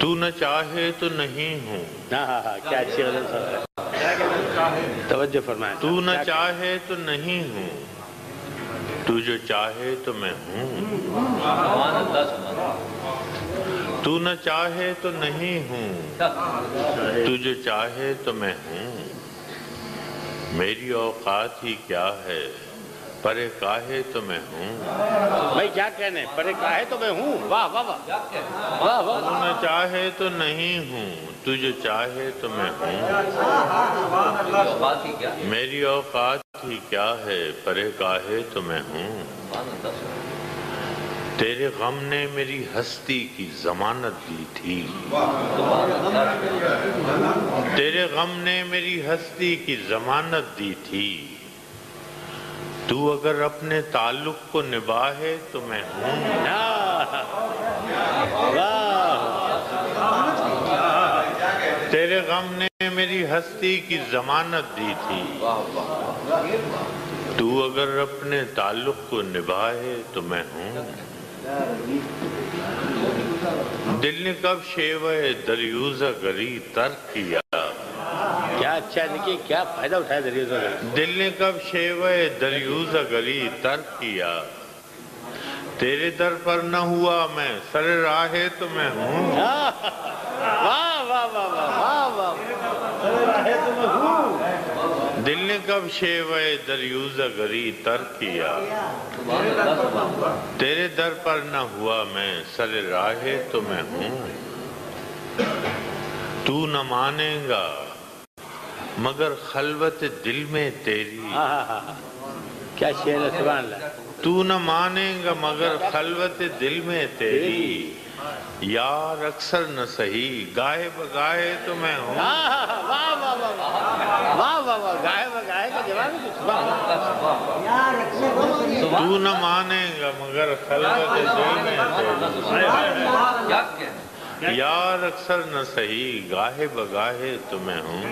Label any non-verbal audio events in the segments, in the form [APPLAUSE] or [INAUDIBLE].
تو نہ چاہے تو نہیں ہوں۔ ہاں ہاں ہاں کیا اچھی توجہ فرمائیں۔ تو نہ چاہے تو نہیں ہوں۔ تو جو چاہے تو میں ہوں۔ تو نہ چاہے تو نہیں ہوں۔ تو جو چاہے تو میں ہوں۔ میری اوقات ہی کیا ہے؟ پرے کاہے تو میں ہوں۔ بھائی کیا کہنے پرے کاہے تو میں ہوں۔ واہ واہ واہ۔ واہ واہ۔ چاہے تو نہیں ہوں تو جو چاہے تو میں ہوں۔ میری اوقات ہی کیا ہے پرے کاہے تو میں ہوں۔ تیرے غم نے میری ہستی کی ضمانت دی تھی۔ تیرے غم نے میری ہستی کی ضمانت دی تھی۔ تو اگر اپنے تعلق کو نباہے تو میں ہوں تیرے غم نے میری ہستی کی ضمانت دی تھی۔ تو اگر اپنے تعلق کو نبھائے تو میں ہوں۔ دل نے کب شیوہ دریوزہ گری ترک کیا۔ کیا اچھا دیکھیے کیا فائدہ اٹھایا دریوز وغیرہ دل نے کب شیوہ دریوزہ گری ترک کیا۔ تیرے در پر نہ ہوا میں سر راہے تو میں ہوں [LAUGHS] واہ واہ واہ واہ واہ واہ دل نے کب شیوہ دریوزہ گری ترک کیا۔ تیرے در پر نہ ہوا میں سر راہے تو میں ہوں۔ تو نہ مانے گا مگر خلوت دل میں تیری۔ کیا شعر ہے سبحان اللہ۔ تو نہ مانے گا مگر خلوت دل میں تیری۔ یار اکثر نہ سہی گائے بگائے تو میں ہوں ہاں ہاں ہاں واہ واہ واہ واہ واہ واہ واہ گائے واہ گائے کا جواب ہے سبحان اللہ تو نہ مانے گا، مگر خلوت میں یار اکثر نہ سہی گاہے بگاہے تو میں ہوں۔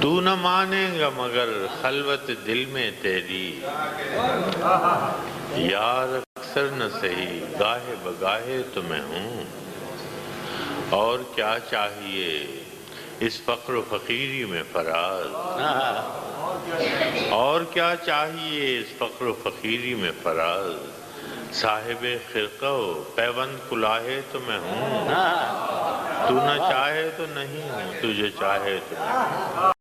تو نہ مانے گا، مگر خلوت دل میں تیری۔ یار اکثر نہ سہی گاہے بگاہے تو میں ہوں۔ اور کیا چاہیے؟ اس فقر و فقیری میں فراز۔ [LAUGHS] اور کیا چاہیے اس فقر و فقیری میں فراز؟ صاحب خرقہ و پیوند کلاہے تو میں ہوں۔ [LAUGHS] تو نہ چاہے تو نہیں ہوں جو چاہے تو